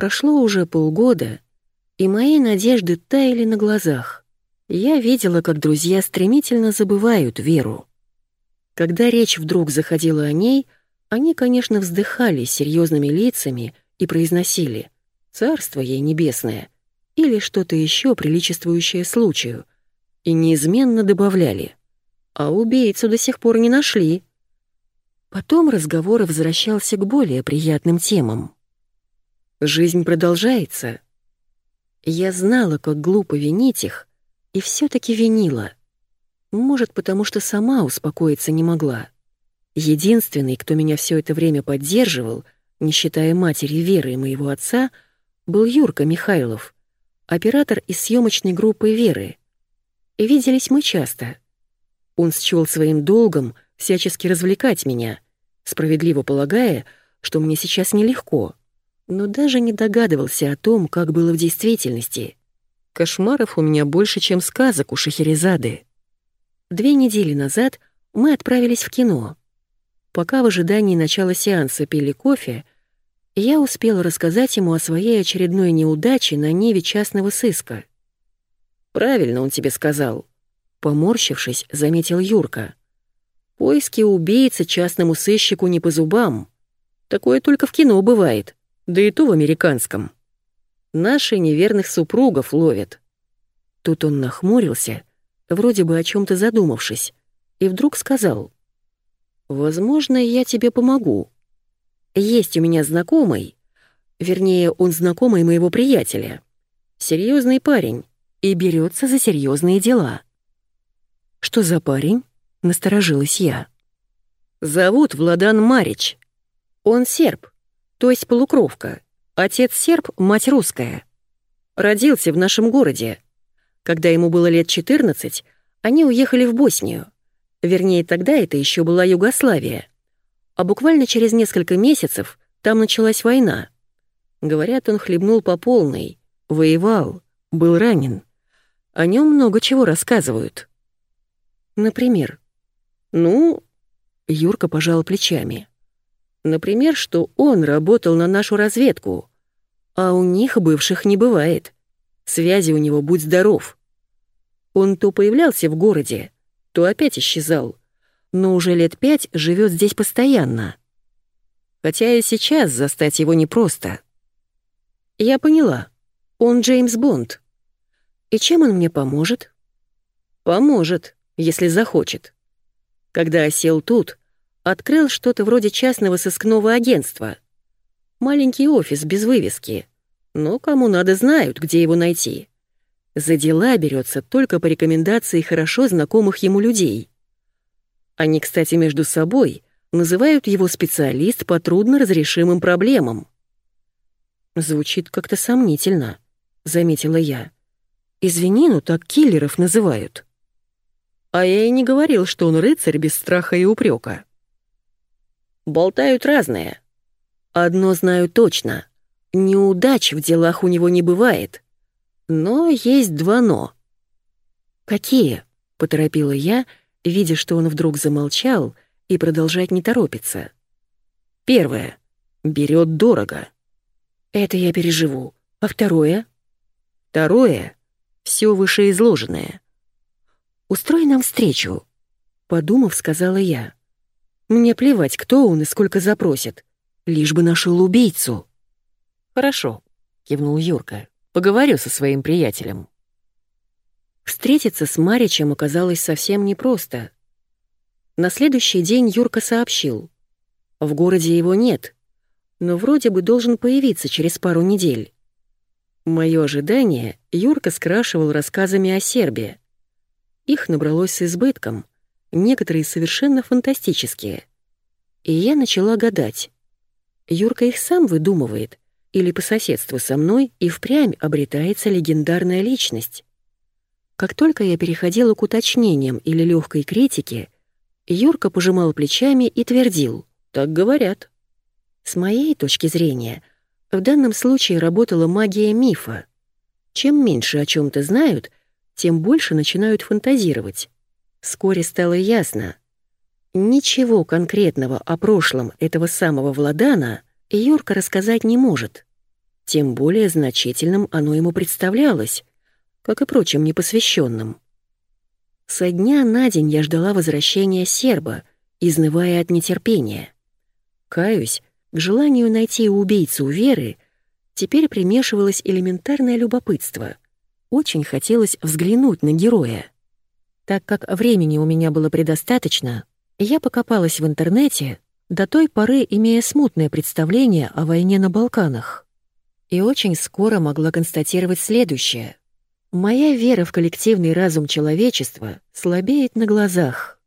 Прошло уже полгода, и мои надежды таяли на глазах. Я видела, как друзья стремительно забывают Веру. Когда речь вдруг заходила о ней, они, конечно, вздыхали серьезными лицами и произносили «Царство ей небесное» или что-то еще приличествующее случаю, и неизменно добавляли «А убийцу до сих пор не нашли». Потом разговор возвращался к более приятным темам. Жизнь продолжается. Я знала, как глупо винить их, и все таки винила. Может, потому что сама успокоиться не могла. Единственный, кто меня все это время поддерживал, не считая матери Веры и моего отца, был Юрка Михайлов, оператор из съемочной группы Веры. Виделись мы часто. Он счел своим долгом всячески развлекать меня, справедливо полагая, что мне сейчас нелегко, но даже не догадывался о том, как было в действительности. Кошмаров у меня больше, чем сказок у Шахерезады. Две недели назад мы отправились в кино. Пока в ожидании начала сеанса пили кофе, я успела рассказать ему о своей очередной неудаче на ниве частного сыска. «Правильно он тебе сказал», — поморщившись, заметил Юрка. «Поиски убийцы частному сыщику не по зубам. Такое только в кино бывает, да и то в американском. Наши неверных супругов ловят». Тут он нахмурился — вроде бы о чем то задумавшись, и вдруг сказал. «Возможно, я тебе помогу. Есть у меня знакомый, вернее, он знакомый моего приятеля. Серьезный парень и берется за серьезные дела». «Что за парень?» — насторожилась я. «Зовут Владан Марич. Он серб, то есть полукровка. Отец серб, мать русская. Родился в нашем городе, когда ему было лет 14, они уехали в Боснию. Вернее, тогда это еще была Югославия. А буквально через несколько месяцев там началась война. Говорят, он хлебнул по полной, воевал, был ранен. О нем много чего рассказывают. Например, ну, Юрка пожал плечами. Например, что он работал на нашу разведку, а у них бывших не бывает. Связи у него будь здоров. Он то появлялся в городе, то опять исчезал, но уже лет пять живет здесь постоянно. Хотя и сейчас застать его непросто. Я поняла, он Джеймс Бонд. И чем он мне поможет? Поможет, если захочет. Когда осел тут, открыл что-то вроде частного сыскного агентства. Маленький офис без вывески. Но кому надо знают, где его найти. За дела берется только по рекомендации хорошо знакомых ему людей. Они, кстати, между собой называют его специалист по трудноразрешимым проблемам. «Звучит как-то сомнительно», — заметила я. «Извини, но так киллеров называют». А я и не говорил, что он рыцарь без страха и упрека. Болтают разное. Одно знаю точно. Неудач в делах у него не бывает. Но есть два «но». «Какие?» — поторопила я, видя, что он вдруг замолчал и продолжать не торопится. «Первое. Берет дорого. Это я переживу. А второе?» «Второе. Все вышеизложенное. Устрой нам встречу», — подумав, сказала я. «Мне плевать, кто он и сколько запросит, лишь бы нашел убийцу». «Хорошо», — кивнул Юрка. «Поговорю со своим приятелем». Встретиться с Маричем оказалось совсем непросто. На следующий день Юрка сообщил. В городе его нет, но вроде бы должен появиться через пару недель. Моё ожидание Юрка скрашивал рассказами о Сербии. Их набралось с избытком, некоторые совершенно фантастические. И я начала гадать. Юрка их сам выдумывает или по соседству со мной и впрямь обретается легендарная личность. Как только я переходила к уточнениям или легкой критике, Юрка пожимал плечами и твердил «Так говорят». С моей точки зрения, в данном случае работала магия мифа. Чем меньше о чем то знают, тем больше начинают фантазировать. Вскоре стало ясно. Ничего конкретного о прошлом этого самого Владана — Юрка рассказать не может. тем более значительным оно ему представлялось, как и прочим непосвященным. Со дня на день я ждала возвращения серба, изнывая от нетерпения. Каюсь, к желанию найти убийцу Веры теперь примешивалось элементарное любопытство. Очень хотелось взглянуть на героя. Так как времени у меня было предостаточно, я покопалась в интернете, до той поры имея смутное представление о войне на Балканах. И очень скоро могла констатировать следующее. Моя вера в коллективный разум человечества слабеет на глазах,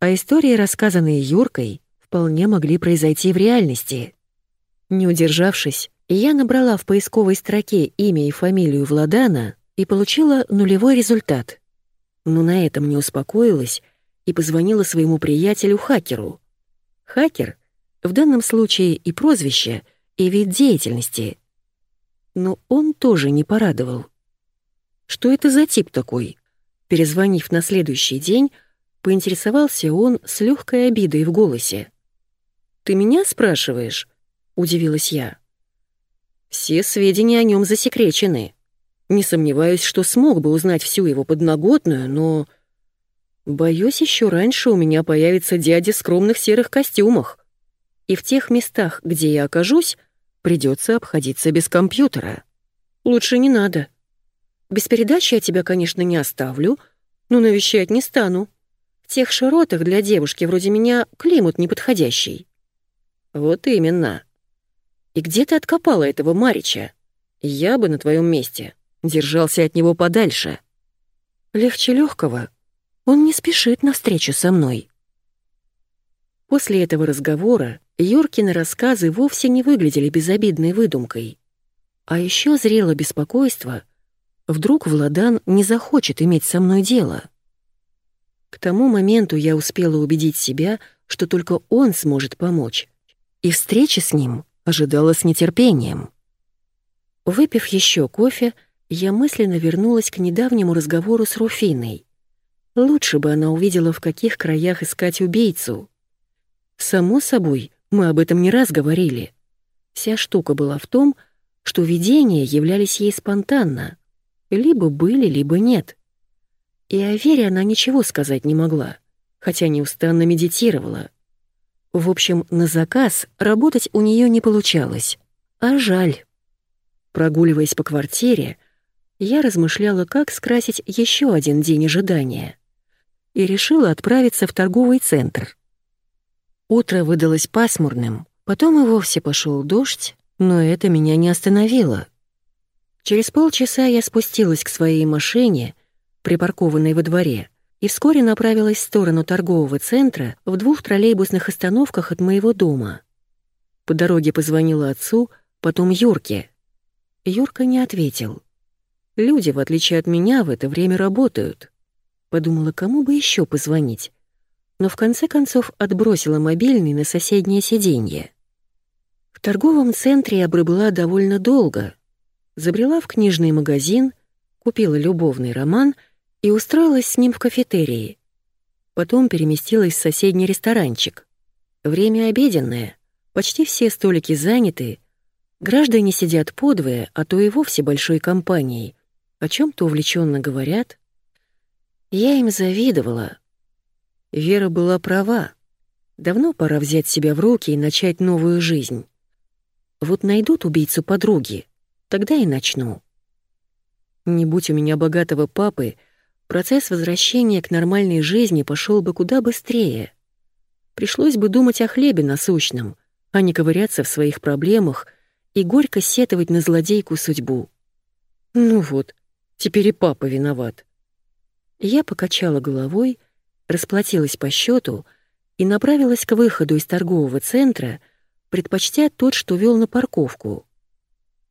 а истории, рассказанные Юркой, вполне могли произойти в реальности. Не удержавшись, я набрала в поисковой строке имя и фамилию Владана и получила нулевой результат. Но на этом не успокоилась и позвонила своему приятелю-хакеру. Хакер — в данном случае и прозвище, и вид деятельности. Но он тоже не порадовал. Что это за тип такой? Перезвонив на следующий день, поинтересовался он с легкой обидой в голосе. «Ты меня спрашиваешь?» — удивилась я. «Все сведения о нем засекречены. Не сомневаюсь, что смог бы узнать всю его подноготную, но... Боюсь, еще раньше у меня появится дядя в скромных серых костюмах. И в тех местах, где я окажусь, придется обходиться без компьютера. Лучше не надо. Без передачи я тебя, конечно, не оставлю, но навещать не стану. В тех широтах для девушки вроде меня климат неподходящий. Вот именно. И где ты откопала этого Марича? Я бы на твоем месте держался от него подальше. Легче легкого. Он не спешит навстречу со мной. После этого разговора Юркины рассказы вовсе не выглядели безобидной выдумкой. А еще зрело беспокойство. Вдруг Владан не захочет иметь со мной дело. К тому моменту я успела убедить себя, что только он сможет помочь. И встречи с ним ожидала с нетерпением. Выпив еще кофе, я мысленно вернулась к недавнему разговору с Руфиной. Лучше бы она увидела, в каких краях искать убийцу. Само собой, мы об этом не раз говорили. Вся штука была в том, что видения являлись ей спонтанно. Либо были, либо нет. И о Вере она ничего сказать не могла, хотя неустанно медитировала. В общем, на заказ работать у нее не получалось. А жаль. Прогуливаясь по квартире, я размышляла, как скрасить еще один день ожидания. И решила отправиться в торговый центр. Утро выдалось пасмурным, потом и вовсе пошел дождь, но это меня не остановило. Через полчаса я спустилась к своей машине, припаркованной во дворе, и вскоре направилась в сторону торгового центра в двух троллейбусных остановках от моего дома. По дороге позвонила отцу, потом Юрке. Юрка не ответил. Люди, в отличие от меня, в это время работают. Подумала, кому бы еще позвонить. Но в конце концов отбросила мобильный на соседнее сиденье. В торговом центре я пробыла довольно долго. Забрела в книжный магазин, купила любовный роман и устроилась с ним в кафетерии. Потом переместилась в соседний ресторанчик. Время обеденное, почти все столики заняты, граждане сидят подвое, а то и вовсе большой компанией, о чем то увлеченно говорят. Я им завидовала. Вера была права. Давно пора взять себя в руки и начать новую жизнь. Вот найдут убийцу подруги, тогда и начну. Не будь у меня богатого папы, процесс возвращения к нормальной жизни пошел бы куда быстрее. Пришлось бы думать о хлебе насущном, а не ковыряться в своих проблемах и горько сетовать на злодейку судьбу. Ну вот, Теперь и папа виноват. Я покачала головой, расплатилась по счету и направилась к выходу из торгового центра, предпочтя тот, что вел на парковку.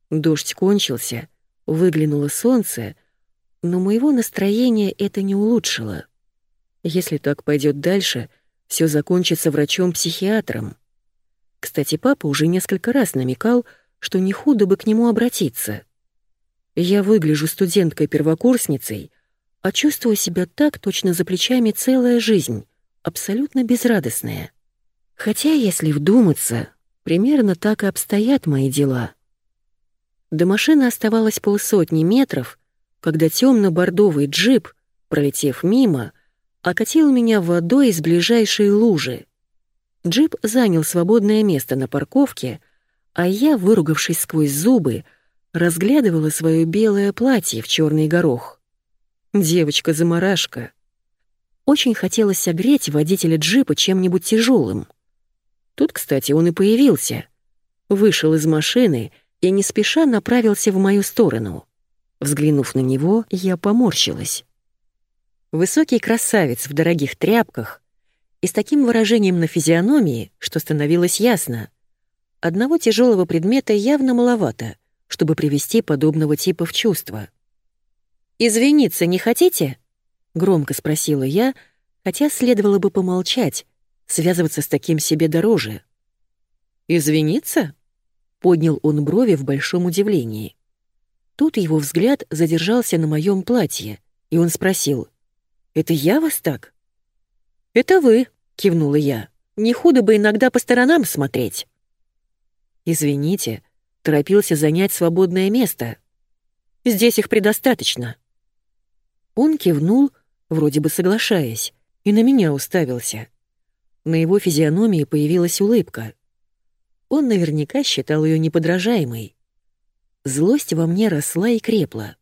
Дождь кончился, выглянуло солнце, но моего настроения это не улучшило. Если так пойдет дальше, все закончится врачом-психиатром. Кстати, папа уже несколько раз намекал, что не худо бы к нему обратиться. Я выгляжу студенткой-первокурсницей, а чувствую себя так точно за плечами целая жизнь, абсолютно безрадостная. Хотя, если вдуматься, примерно так и обстоят мои дела. До машины оставалось полсотни метров, когда темно-бордовый джип, пролетев мимо, окатил меня водой из ближайшей лужи. Джип занял свободное место на парковке, а я, выругавшись сквозь зубы, разглядывала свое белое платье в черный горох. Девочка-заморашка. Очень хотелось согреть водителя джипа чем-нибудь тяжелым. Тут, кстати, он и появился. Вышел из машины и не спеша направился в мою сторону. Взглянув на него, я поморщилась. Высокий красавец в дорогих тряпках и с таким выражением на физиономии, что становилось ясно. Одного тяжелого предмета явно маловато, чтобы привести подобного типа в чувство. «Извиниться не хотите?» — громко спросила я, хотя следовало бы помолчать, связываться с таким себе дороже. «Извиниться?» — поднял он брови в большом удивлении. Тут его взгляд задержался на моем платье, и он спросил, «Это я вас так?» «Это вы», — кивнула я. «Не худо бы иногда по сторонам смотреть». «Извините», — торопился занять свободное место. «Здесь их предостаточно». Он кивнул, вроде бы соглашаясь, и на меня уставился. На его физиономии появилась улыбка. Он наверняка считал ее неподражаемой. Злость во мне росла и крепла.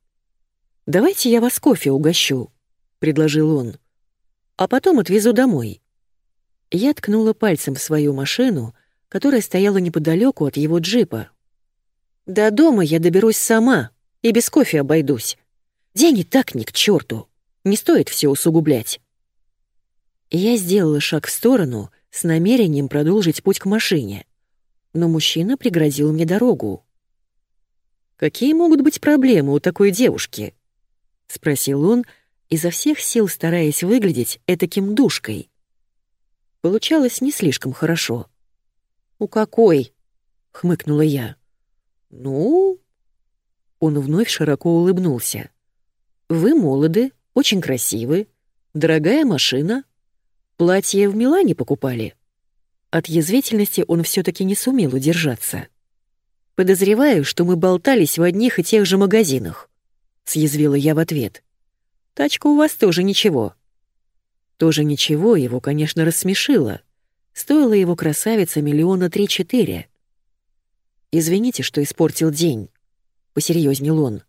«Давайте я вас кофе угощу», — предложил он. «А потом отвезу домой». Я ткнула пальцем в свою машину, которая стояла неподалеку от его джипа. «До дома я доберусь сама и без кофе обойдусь. Деньги так ни к черту. Не стоит все усугублять». Я сделала шаг в сторону с намерением продолжить путь к машине, но мужчина преградил мне дорогу. «Какие могут быть проблемы у такой девушки?» — спросил он, изо всех сил стараясь выглядеть этаким душкой. Получалось не слишком хорошо. «У какой?» — хмыкнула я. «Ну...» Он вновь широко улыбнулся. «Вы молоды, очень красивы, дорогая машина. Платье в Милане покупали?» От язвительности он все таки не сумел удержаться. Подозреваю, что мы болтались в одних и тех же магазинах», — съязвила я в ответ. «Тачка у вас тоже ничего». Тоже ничего его, конечно, рассмешило. Стоила его красавица миллиона три-четыре. «Извините, что испортил день», — посерьезнел он.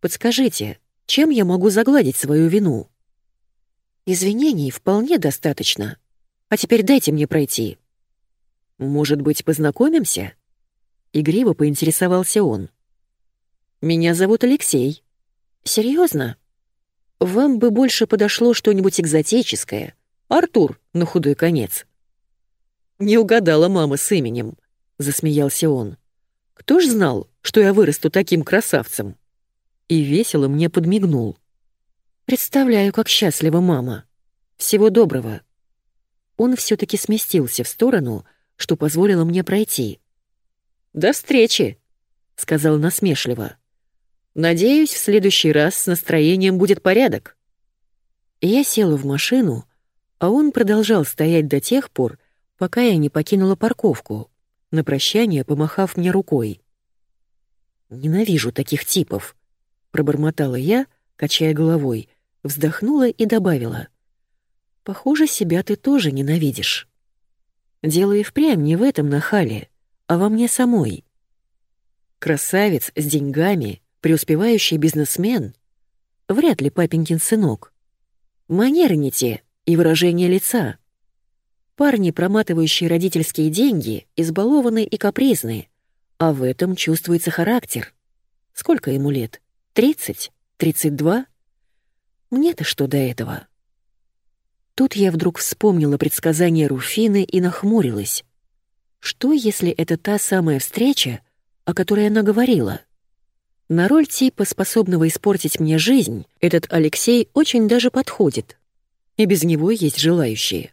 «Подскажите, чем я могу загладить свою вину?» «Извинений вполне достаточно. А теперь дайте мне пройти». «Может быть, познакомимся?» Игриво поинтересовался он. «Меня зовут Алексей. Серьезно? Вам бы больше подошло что-нибудь экзотическое. Артур, на худой конец». «Не угадала мама с именем», — засмеялся он. «Кто ж знал, что я вырасту таким красавцем?» И весело мне подмигнул. «Представляю, как счастлива мама. Всего доброго». Он все таки сместился в сторону, что позволило мне пройти. «До встречи», — сказал насмешливо. «Надеюсь, в следующий раз с настроением будет порядок». Я села в машину, а он продолжал стоять до тех пор, пока я не покинула парковку, на прощание помахав мне рукой. «Ненавижу таких типов», — пробормотала я, качая головой, вздохнула и добавила. «Похоже, себя ты тоже ненавидишь». Дело и впрямь не в этом нахале а во мне самой. Красавец с деньгами, преуспевающий бизнесмен. Вряд ли папенькин сынок. Манеры не те и выражение лица. Парни, проматывающие родительские деньги, избалованные и капризные, а в этом чувствуется характер. Сколько ему лет? Тридцать? Тридцать два? Мне-то что до этого? Тут я вдруг вспомнила предсказание Руфины и нахмурилась. Что, если это та самая встреча, о которой она говорила? На роль типа, способного испортить мне жизнь, этот Алексей очень даже подходит. И без него есть желающие.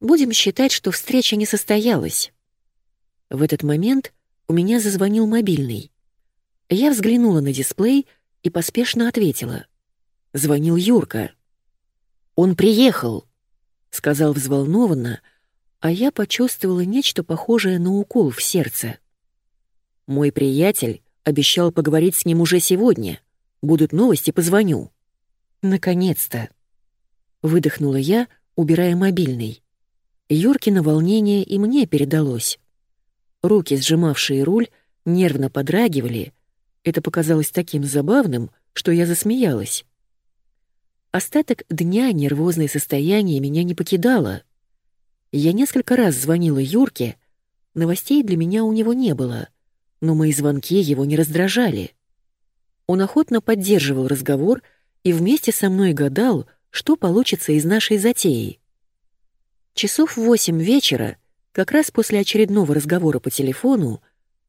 Будем считать, что встреча не состоялась. В этот момент у меня зазвонил мобильный. Я взглянула на дисплей и поспешно ответила. Звонил Юрка. «Он приехал», — сказал взволнованно, а я почувствовала нечто похожее на укол в сердце. Мой приятель Обещал поговорить с ним уже сегодня. Будут новости, позвоню». «Наконец-то!» Выдохнула я, убирая мобильный. Юркино волнение и мне передалось. Руки, сжимавшие руль, нервно подрагивали. Это показалось таким забавным, что я засмеялась. Остаток дня нервозное состояние меня не покидало. Я несколько раз звонила Юрке, новостей для меня у него не было, но мои звонки его не раздражали. Он охотно поддерживал разговор и вместе со мной гадал, что получится из нашей затеи. Часов в восемь вечера, как раз после очередного разговора по телефону,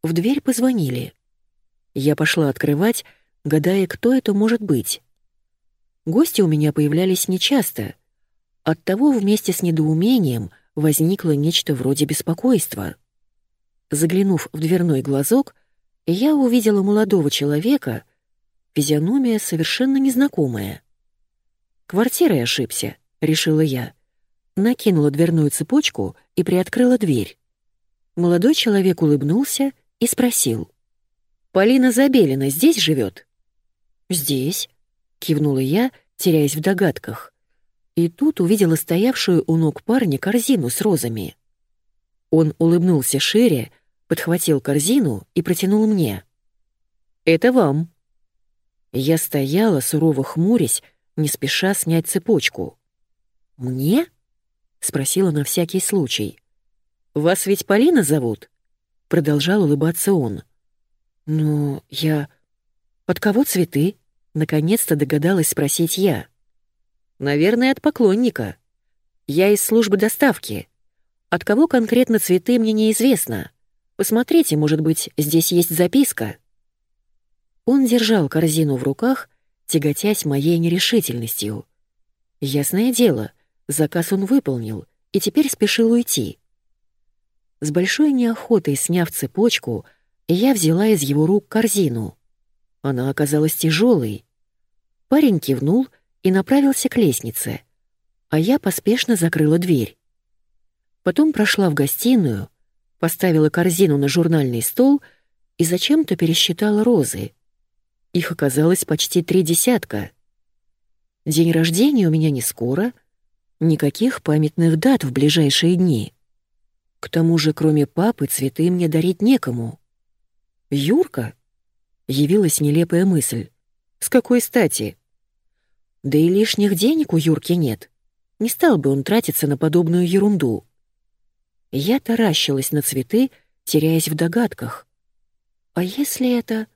в дверь позвонили. Я пошла открывать, гадая, кто это может быть. Гости у меня появлялись нечасто. Оттого вместе с недоумением возникло нечто вроде беспокойства. Заглянув в дверной глазок, я увидела молодого человека, физиономия совершенно незнакомая. «Квартирой ошибся», — решила я. Накинула дверную цепочку и приоткрыла дверь. Молодой человек улыбнулся и спросил. «Полина Забелина здесь живет?» «Здесь», кивнула я, теряясь в догадках. И тут увидела стоявшую у ног парня корзину с розами. Он улыбнулся шире, подхватил корзину и протянул мне. «Это вам». Я стояла, сурово хмурясь, не спеша снять цепочку. «Мне?» — спросила на всякий случай. «Вас ведь Полина зовут?» — продолжал улыбаться он. «Ну, я... От кого цветы?» Наконец-то догадалась спросить я. «Наверное, от поклонника. Я из службы доставки. От кого конкретно цветы мне неизвестно. Посмотрите, может быть, здесь есть записка». Он держал корзину в руках, тяготясь моей нерешительностью. Ясное дело, заказ он выполнил и теперь спешил уйти. С большой неохотой сняв цепочку, я взяла из его рук корзину — она оказалась тяжелой. Парень кивнул и направился к лестнице, а я поспешно закрыла дверь. Потом прошла в гостиную, поставила корзину на журнальный стол и зачем-то пересчитала розы. Их оказалось почти три десятка. День рождения у меня не скоро, никаких памятных дат в ближайшие дни. К тому же, кроме папы, цветы мне дарить некому. Юрка? Явилась нелепая мысль. С какой стати? Да и лишних денег у Юрки нет. Не стал бы он тратиться на подобную ерунду. Я таращилась на цветы, теряясь в догадках. А если это...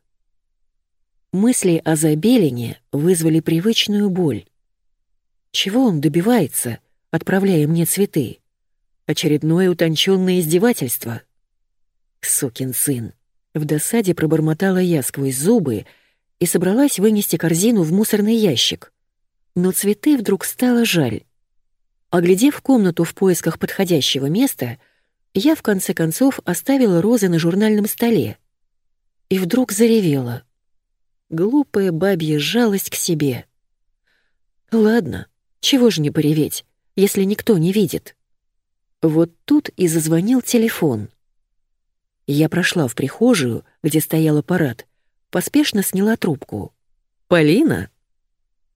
Мысли о Забелине вызвали привычную боль. Чего он добивается, отправляя мне цветы? Очередное утонченное издевательство. Сукин сын. В досаде пробормотала я сквозь зубы и собралась вынести корзину в мусорный ящик. Но цветы вдруг стало жаль. Оглядев комнату в поисках подходящего места, я в конце концов оставила розы на журнальном столе. И вдруг заревела. Глупая бабья жалость к себе. Ладно, чего же не пореветь, если никто не видит. Вот тут и зазвонил телефон. Я прошла в прихожую, где стоял аппарат, поспешно сняла трубку. «Полина?»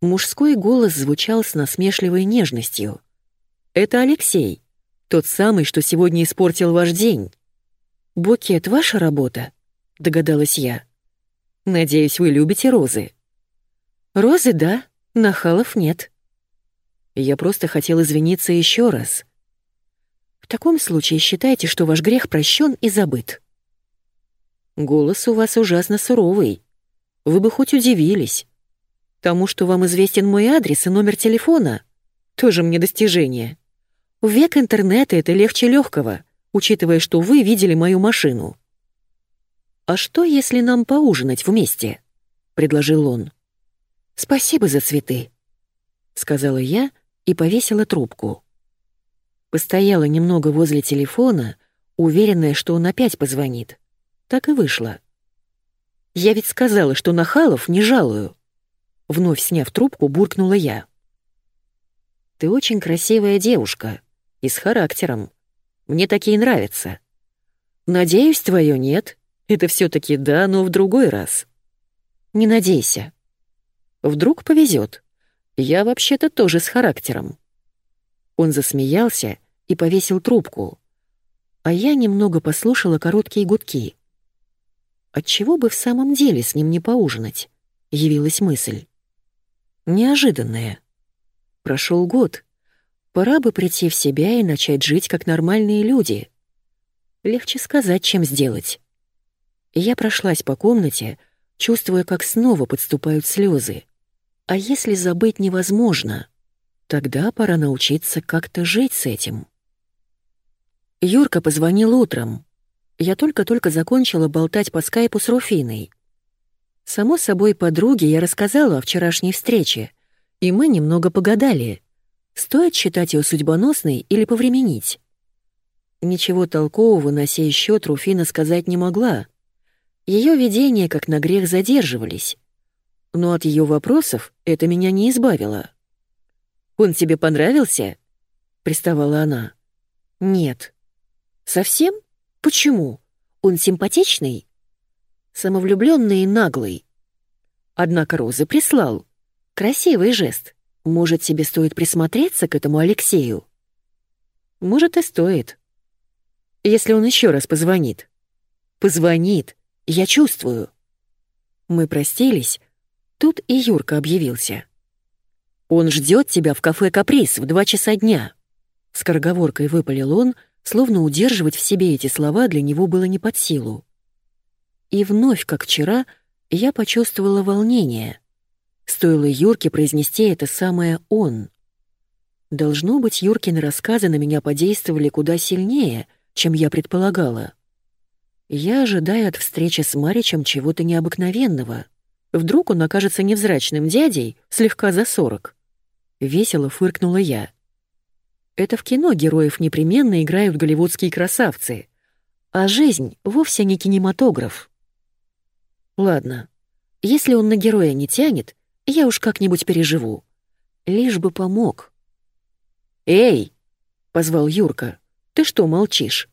Мужской голос звучал с насмешливой нежностью. «Это Алексей, тот самый, что сегодня испортил ваш день». «Букет — ваша работа?» — догадалась я. «Надеюсь, вы любите розы?» «Розы — да, нахалов нет». Я просто хотел извиниться еще раз. В таком случае считайте, что ваш грех прощен и забыт. Голос у вас ужасно суровый. Вы бы хоть удивились. Тому, что вам известен мой адрес и номер телефона, тоже мне достижение. В век интернета это легче легкого, учитывая, что вы видели мою машину. «А что, если нам поужинать вместе?» — предложил он. «Спасибо за цветы», — сказала я и повесила трубку. Постояла немного возле телефона, уверенная, что он опять позвонит. Так и вышло. «Я ведь сказала, что нахалов не жалую», — вновь сняв трубку, буркнула я. «Ты очень красивая девушка и с характером. Мне такие нравятся. Надеюсь, твое нет. Это все таки да, но в другой раз. Не надейся. Вдруг повезет. Я вообще-то тоже с характером. Он засмеялся и повесил трубку. А я немного послушала короткие гудки. Отчего бы в самом деле с ним не поужинать? Явилась мысль. Неожиданная. Прошел год. Пора бы прийти в себя и начать жить как нормальные люди. Легче сказать, чем сделать. Я прошлась по комнате, чувствуя, как снова подступают слезы. А если забыть невозможно, тогда пора научиться как-то жить с этим. Юрка позвонил утром. Я только-только закончила болтать по скайпу с Руфиной. Само собой, подруге я рассказала о вчерашней встрече, и мы немного погадали. Стоит считать ее судьбоносной или повременить? Ничего толкового на сей счет Руфина сказать не могла. Ее видения как на грех задерживались. Но от ее вопросов это меня не избавило. «Он тебе понравился?» — приставала она. «Нет». «Совсем? Почему? Он симпатичный?» «Самовлюбленный и наглый». Однако Розы прислал. Красивый жест. Может, тебе стоит присмотреться к этому Алексею? Может, и стоит. Если он еще раз позвонит. Позвонит. Я чувствую. Мы простились. Тут и Юрка объявился. Он ждет тебя в кафе «Каприз» в два часа дня. Скороговоркой выпалил он, словно удерживать в себе эти слова для него было не под силу. И вновь, как вчера, я почувствовала волнение — Стоило Юрке произнести это самое «он». Должно быть, Юркины рассказы на меня подействовали куда сильнее, чем я предполагала. Я ожидаю от встречи с Маричем чего-то необыкновенного. Вдруг он окажется невзрачным дядей, слегка за сорок. Весело фыркнула я. Это в кино героев непременно играют голливудские красавцы, а жизнь вовсе не кинематограф. Ладно, если он на героя не тянет, я уж как-нибудь переживу. Лишь бы помог. «Эй!» — позвал Юрка. «Ты что молчишь?»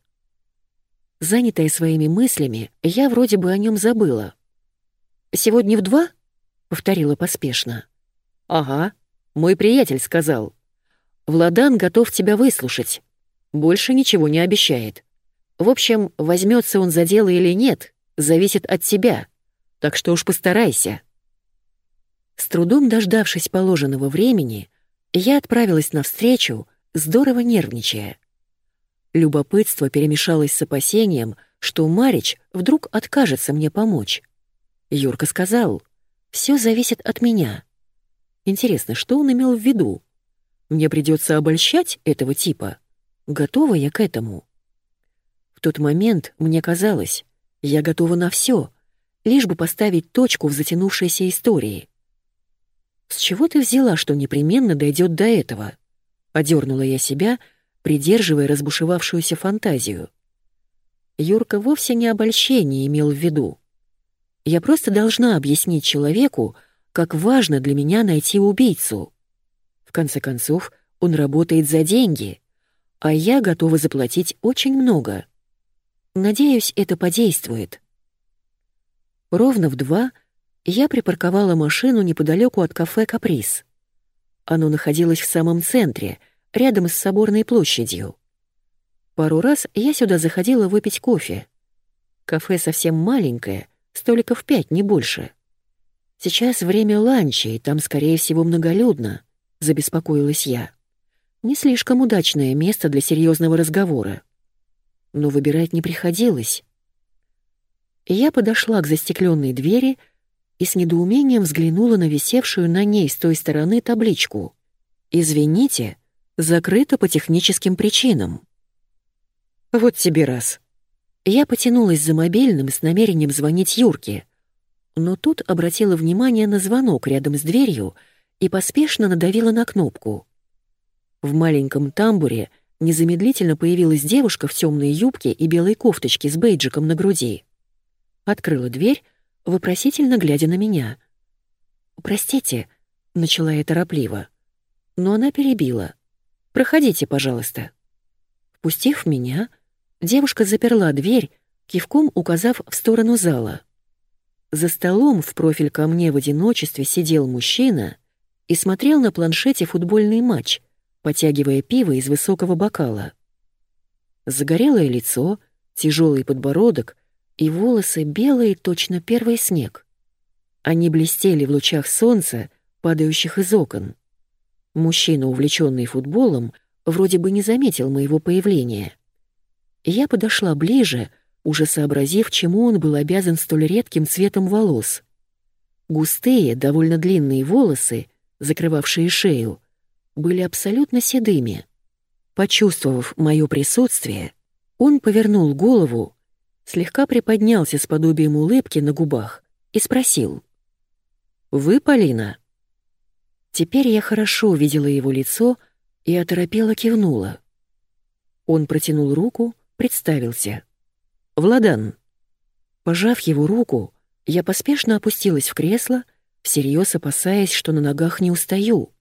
Занятая своими мыслями, я вроде бы о нем забыла. «Сегодня в два?» — повторила поспешно. «Ага, мой приятель сказал. Владан готов тебя выслушать. Больше ничего не обещает. В общем, возьмется он за дело или нет, зависит от тебя. Так что уж постарайся». С трудом дождавшись положенного времени, я отправилась навстречу, здорово нервничая. Любопытство перемешалось с опасением, что Марич вдруг откажется мне помочь. Юрка сказал, «Все зависит от меня». Интересно, что он имел в виду? Мне придется обольщать этого типа? Готова я к этому? В тот момент мне казалось, я готова на все, лишь бы поставить точку в затянувшейся истории. «С чего ты взяла, что непременно дойдет до этого?» Одернула я себя, придерживая разбушевавшуюся фантазию. Юрка вовсе не обольщение имел в виду. Я просто должна объяснить человеку, как важно для меня найти убийцу. В конце концов, он работает за деньги, а я готова заплатить очень много. Надеюсь, это подействует. Ровно в два — я припарковала машину неподалеку от кафе «Каприз». Оно находилось в самом центре, рядом с Соборной площадью. Пару раз я сюда заходила выпить кофе. Кафе совсем маленькое, столиков пять, не больше. Сейчас время ланча, и там, скорее всего, многолюдно, забеспокоилась я. Не слишком удачное место для серьезного разговора. Но выбирать не приходилось. Я подошла к застекленной двери и с недоумением взглянула на висевшую на ней с той стороны табличку. «Извините, закрыто по техническим причинам». «Вот тебе раз». Я потянулась за мобильным с намерением звонить Юрке, но тут обратила внимание на звонок рядом с дверью и поспешно надавила на кнопку. В маленьком тамбуре незамедлительно появилась девушка в темной юбке и белой кофточке с бейджиком на груди. Открыла дверь, вопросительно глядя на меня. «Простите», — начала я торопливо, но она перебила. «Проходите, пожалуйста». Впустив меня, девушка заперла дверь, кивком указав в сторону зала. За столом в профиль ко мне в одиночестве сидел мужчина и смотрел на планшете футбольный матч, потягивая пиво из высокого бокала. Загорелое лицо, тяжелый подбородок и волосы белые, точно первый снег. Они блестели в лучах солнца, падающих из окон. Мужчина, увлеченный футболом, вроде бы не заметил моего появления. Я подошла ближе, уже сообразив, чему он был обязан столь редким цветом волос. Густые, довольно длинные волосы, закрывавшие шею, были абсолютно седыми. Почувствовав мое присутствие, он повернул голову, слегка приподнялся с подобием улыбки на губах и спросил. «Вы, Полина?» Теперь я хорошо видела его лицо и оторопела кивнула. Он протянул руку, представился. «Владан». Пожав его руку, я поспешно опустилась в кресло, всерьез опасаясь, что на ногах не устаю.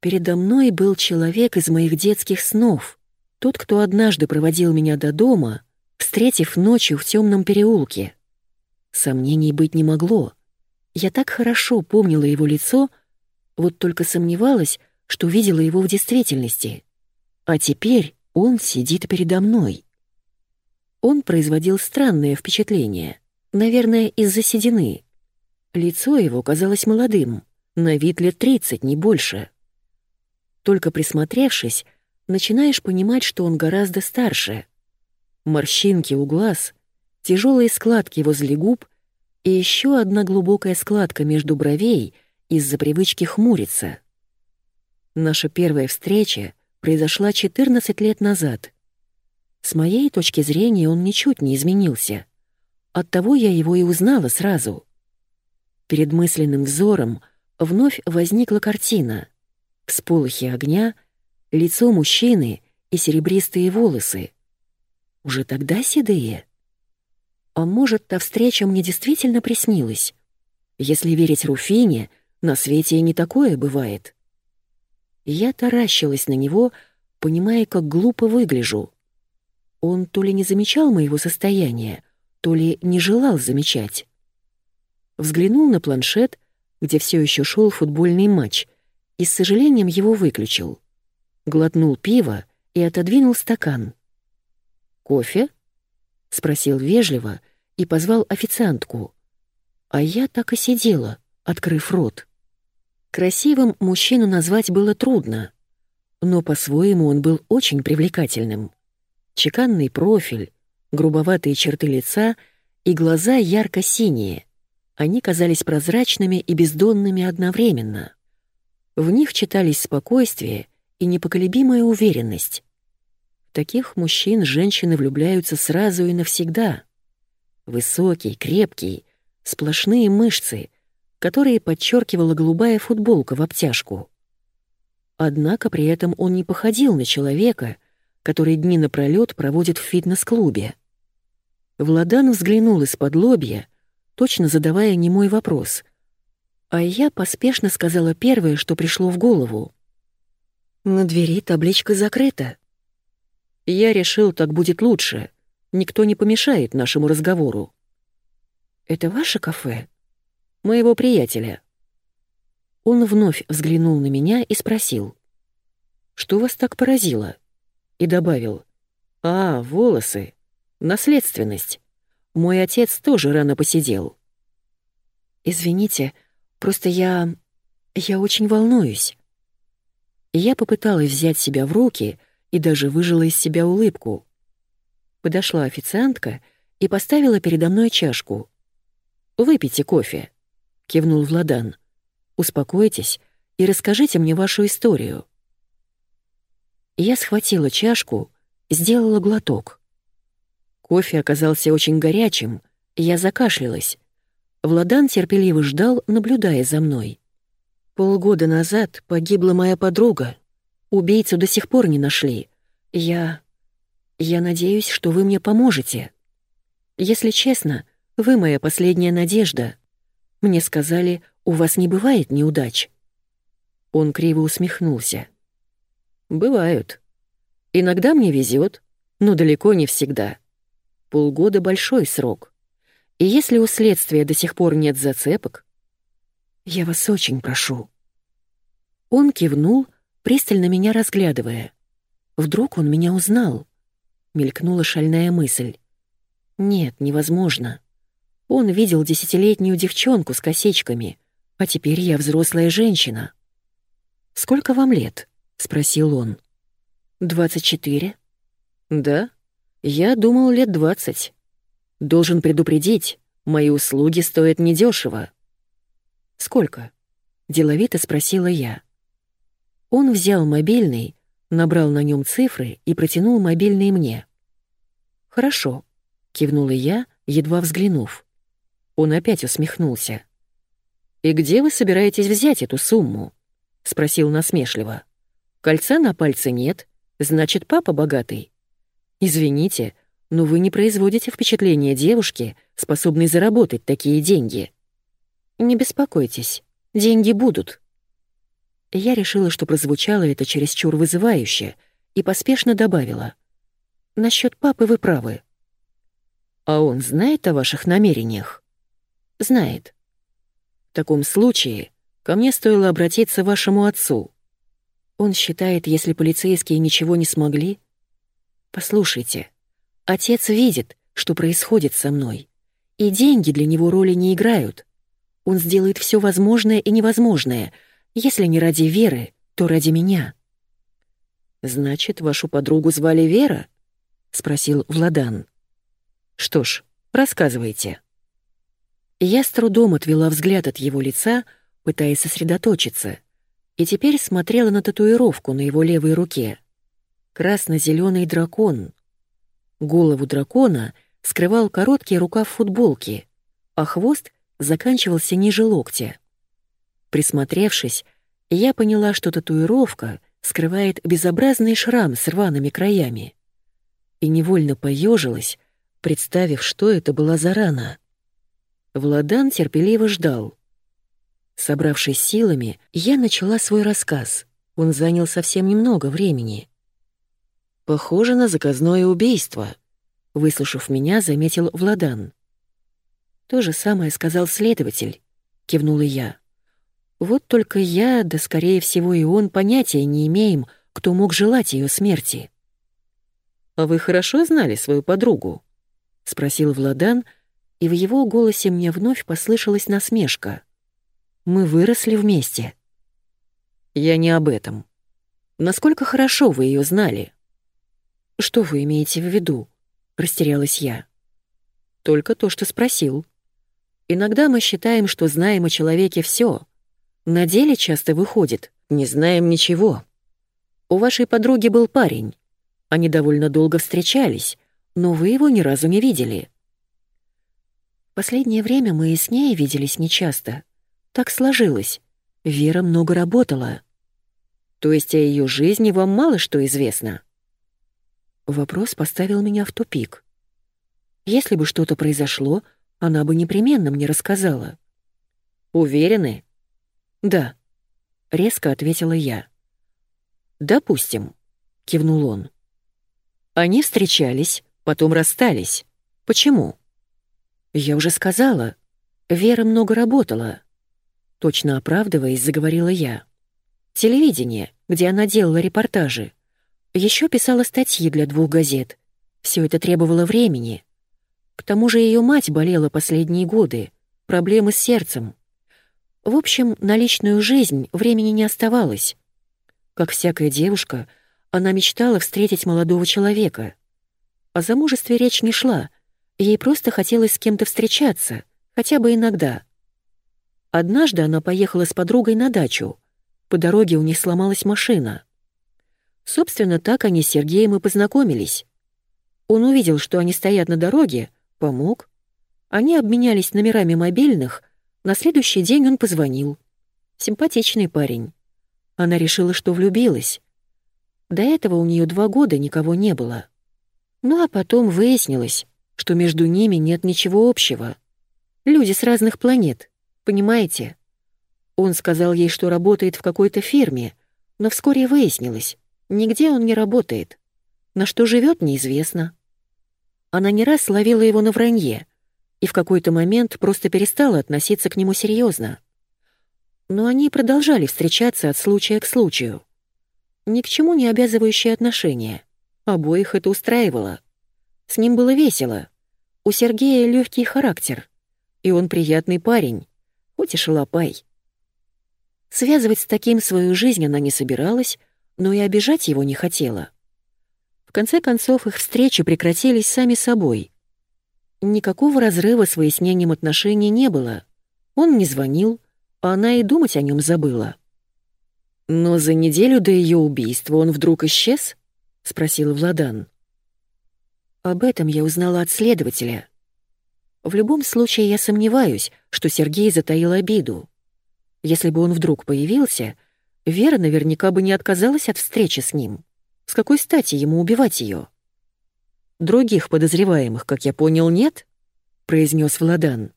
Передо мной был человек из моих детских снов, тот, кто однажды проводил меня до дома, встретив ночью в темном переулке. Сомнений быть не могло. Я так хорошо помнила его лицо, вот только сомневалась, что видела его в действительности. А теперь он сидит передо мной. Он производил странное впечатление, наверное, из-за седины. Лицо его казалось молодым, на вид лет тридцать, не больше. Только присмотревшись, начинаешь понимать, что он гораздо старше. Морщинки у глаз, тяжелые складки возле губ и еще одна глубокая складка между бровей из-за привычки хмуриться. Наша первая встреча произошла 14 лет назад — с моей точки зрения он ничуть не изменился. Оттого я его и узнала сразу. Перед мысленным взором вновь возникла картина. Всполохи огня, лицо мужчины и серебристые волосы. Уже тогда седые? А может, та встреча мне действительно приснилась? Если верить Руфине, на свете и не такое бывает. Я таращилась на него, понимая, как глупо выгляжу. Он то ли не замечал моего состояния, то ли не желал замечать. Взглянул на планшет, где все еще шел футбольный матч, и с сожалением его выключил. Глотнул пиво и отодвинул стакан. «Кофе?» — спросил вежливо и позвал официантку. А я так и сидела, открыв рот. Красивым мужчину назвать было трудно, но по-своему он был очень привлекательным. Чеканный профиль, грубоватые черты лица и глаза ярко-синие. Они казались прозрачными и бездонными одновременно. В них читались спокойствие и непоколебимая уверенность. В таких мужчин женщины влюбляются сразу и навсегда. Высокий, крепкий, сплошные мышцы, которые подчеркивала голубая футболка в обтяжку. Однако при этом он не походил на человека — который дни напролёт проводит в фитнес-клубе. Владан взглянул из-под лобья, точно задавая немой вопрос. А я поспешно сказала первое, что пришло в голову. На двери табличка закрыта. Я решил, так будет лучше. Никто не помешает нашему разговору. Это ваше кафе? Моего приятеля. Он вновь взглянул на меня и спросил. Что вас так поразило? и добавил. «А, волосы. Наследственность. Мой отец тоже рано посидел». «Извините, просто я... я очень волнуюсь». Я попыталась взять себя в руки и даже выжила из себя улыбку. Подошла официантка и поставила передо мной чашку. «Выпейте кофе», — кивнул Владан. «Успокойтесь и расскажите мне вашу историю». Я схватила чашку, сделала глоток. Кофе оказался очень горячим, я закашлялась. Владан терпеливо ждал, наблюдая за мной. Полгода назад погибла моя подруга. Убийцу до сих пор не нашли. Я... Я надеюсь, что вы мне поможете. Если честно, вы моя последняя надежда. Мне сказали, у вас не бывает неудач. Он криво усмехнулся. Бывают. Иногда мне везет, но далеко не всегда. Полгода — большой срок. И если у следствия до сих пор нет зацепок... Я вас очень прошу. Он кивнул, пристально меня разглядывая. Вдруг он меня узнал. Мелькнула шальная мысль. Нет, невозможно. Он видел десятилетнюю девчонку с косичками, а теперь я взрослая женщина. «Сколько вам лет?» — спросил он. «Двадцать четыре». «Да? Я думал, лет двадцать. Должен предупредить, мои услуги стоят недешево». «Сколько?» — деловито спросила я. Он взял мобильный, набрал на нем цифры и протянул мобильный мне. «Хорошо», — кивнула я, едва взглянув. Он опять усмехнулся. «И где вы собираетесь взять эту сумму?» — спросил насмешливо. «Кольца на пальце нет, значит, папа богатый. Извините, но вы не производите впечатление девушки, способной заработать такие деньги. Не беспокойтесь, деньги будут». Я решила, что прозвучало это чересчур вызывающе, и поспешно добавила. «Насчёт папы вы правы». «А он знает о ваших намерениях?» «Знает». «В таком случае ко мне стоило обратиться вашему отцу. Он считает, если полицейские ничего не смогли...» «Послушайте, отец видит, что происходит со мной, и деньги для него роли не играют. Он сделает все возможное и невозможное — если не ради Веры, то ради меня». «Значит, вашу подругу звали Вера?» — спросил Владан. «Что ж, рассказывайте». Я с трудом отвела взгляд от его лица, пытаясь сосредоточиться, и теперь смотрела на татуировку на его левой руке. Красно-зеленый дракон. Голову дракона скрывал короткий рукав футболки, а хвост заканчивался ниже локтя. Присмотревшись, я поняла, что татуировка скрывает безобразный шрам с рваными краями. И невольно поежилась, представив, что это была за рана. Владан терпеливо ждал. Собравшись силами, я начала свой рассказ. Он занял совсем немного времени. «Похоже на заказное убийство», — выслушав меня, заметил Владан. «То же самое сказал следователь», — кивнула я. Вот только я, да скорее всего и он, понятия не имеем, кто мог желать ее смерти. «А вы хорошо знали свою подругу?» — спросил Владан, и в его голосе мне вновь послышалась насмешка. «Мы выросли вместе». «Я не об этом. Насколько хорошо вы ее знали?» «Что вы имеете в виду?» — растерялась я. «Только то, что спросил. Иногда мы считаем, что знаем о человеке все, на деле часто выходит, не знаем ничего. У вашей подруги был парень. Они довольно долго встречались, но вы его ни разу не видели. Последнее время мы с ней виделись нечасто. Так сложилось. Вера много работала. То есть о ее жизни вам мало что известно? Вопрос поставил меня в тупик. Если бы что-то произошло, она бы непременно мне рассказала. Уверены? «Да», — резко ответила я. «Допустим», — кивнул он. «Они встречались, потом расстались. Почему?» «Я уже сказала. Вера много работала». Точно оправдываясь, заговорила я. «Телевидение, где она делала репортажи. Еще писала статьи для двух газет. Все это требовало времени. К тому же ее мать болела последние годы. Проблемы с сердцем. В общем, на личную жизнь времени не оставалось. Как всякая девушка, она мечтала встретить молодого человека. О замужестве речь не шла, ей просто хотелось с кем-то встречаться, хотя бы иногда. Однажды она поехала с подругой на дачу. По дороге у них сломалась машина. Собственно, так они с Сергеем и познакомились. Он увидел, что они стоят на дороге, помог. Они обменялись номерами мобильных — на следующий день он позвонил. Симпатичный парень. Она решила, что влюбилась. До этого у нее два года никого не было. Ну а потом выяснилось, что между ними нет ничего общего. Люди с разных планет, понимаете? Он сказал ей, что работает в какой-то фирме, но вскоре выяснилось, нигде он не работает. На что живет, неизвестно. она не раз ловила его на вранье и в какой-то момент просто перестала относиться к нему серьезно. Но они продолжали встречаться от случая к случаю. Ни к чему не обязывающие отношения. Обоих это устраивало. С ним было весело. У Сергея легкий характер. И он приятный парень, хоть и шалопай. Связывать с таким свою жизнь она не собиралась, но и обижать его не хотела. В конце концов, их встречи прекратились сами собой. Никакого разрыва с выяснением отношений не было. Он не звонил, а она и думать о нем забыла. «Но за неделю до ее убийства он вдруг исчез?» — спросил Владан. «Об этом я узнала от следователя. В любом случае я сомневаюсь, что Сергей затаил обиду. Если бы он вдруг появился, Вера наверняка бы не отказалась от встречи с ним. С какой стати ему убивать ее? Других подозреваемых, как я понял, нет? произнес Владан.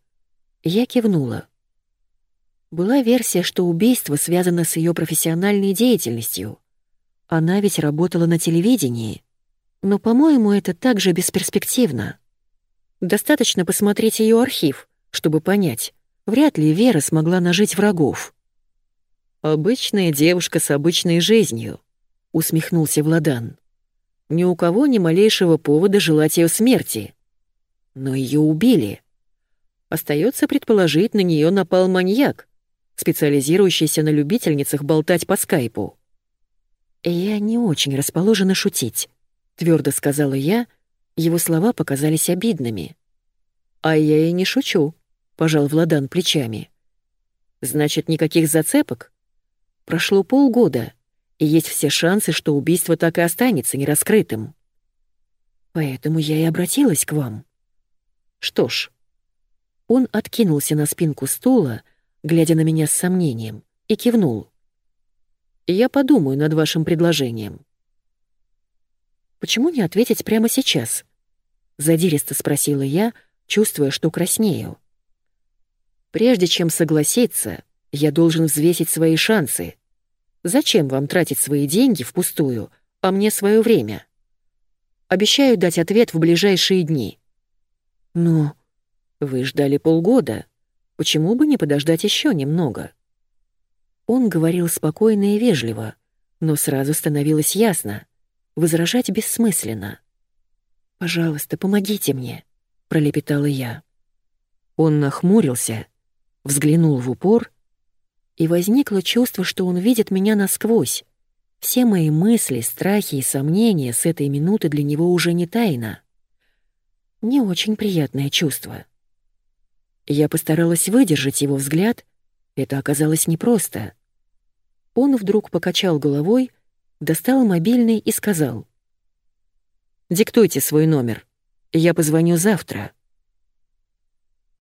Я кивнула. Была версия, что убийство связано с ее профессиональной деятельностью. Она ведь работала на телевидении. Но, по-моему, это также бесперспективно. Достаточно посмотреть ее архив, чтобы понять, вряд ли Вера смогла нажить врагов. «Обычная девушка с обычной жизнью», — усмехнулся Владан. «Ни у кого ни малейшего повода желать ее смерти. Но ее убили. Остается предположить, на нее напал маньяк, специализирующийся на любительницах болтать по скайпу». «Я не очень расположена шутить», — твердо сказала я, его слова показались обидными. «А я и не шучу», — пожал Владан плечами. «Значит, никаких зацепок?» Прошло полгода, и есть все шансы, что убийство так и останется нераскрытым. Поэтому я и обратилась к вам. Что ж, он откинулся на спинку стула, глядя на меня с сомнением, и кивнул. «Я подумаю над вашим предложением». «Почему не ответить прямо сейчас?» — задиристо спросила я, чувствуя, что краснею. «Прежде чем согласиться, я должен взвесить свои шансы. Зачем вам тратить свои деньги впустую, а мне свое время? Обещаю дать ответ в ближайшие дни. Но вы ждали полгода. Почему бы не подождать еще немного? Он говорил спокойно и вежливо, но сразу становилось ясно. Возражать бессмысленно. «Пожалуйста, помогите мне», — пролепетала я. Он нахмурился, взглянул в упор и возникло чувство, что он видит меня насквозь. Все мои мысли, страхи и сомнения с этой минуты для него уже не тайна. Не очень приятное чувство. Я постаралась выдержать его взгляд, это оказалось непросто. Он вдруг покачал головой, достал мобильный и сказал. «Диктуйте свой номер. Я позвоню завтра».